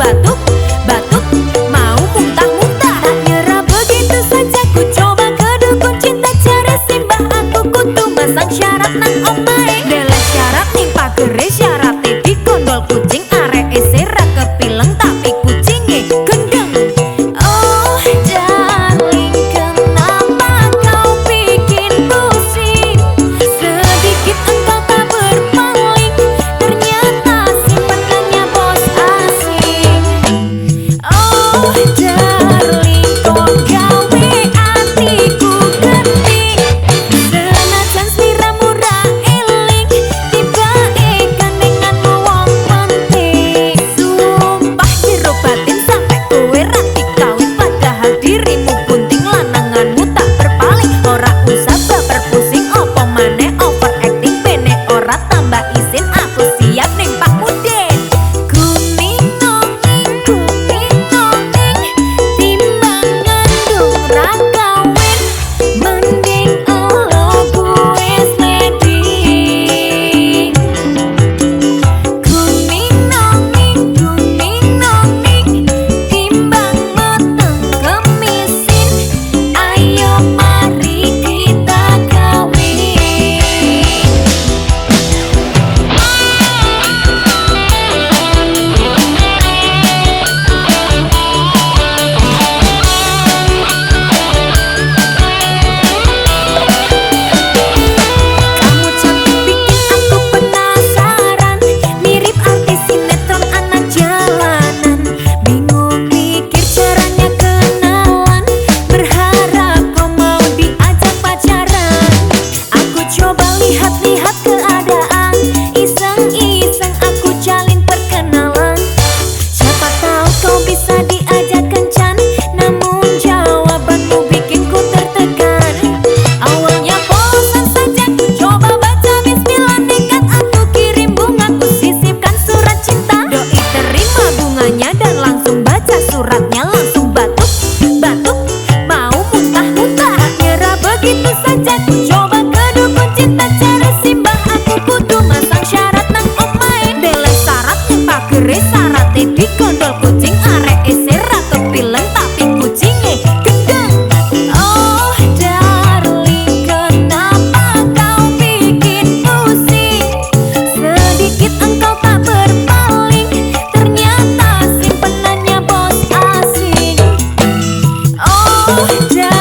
batuk, batuk Mau muntah-muntah. Tak nyerah begitu saja Kucoba ke dukun cinta cari simbah. Aku kutu masang syarat nang omai Delah syarat nimpa keris syarat Tipi kondol kucing kucing arek eh, eser atau pileng tapi kucingnya gendeng. Oh darling kenapa kau bikin pusing Sedikit engkau tak berpaling Ternyata simpenannya bos asing. Oh darling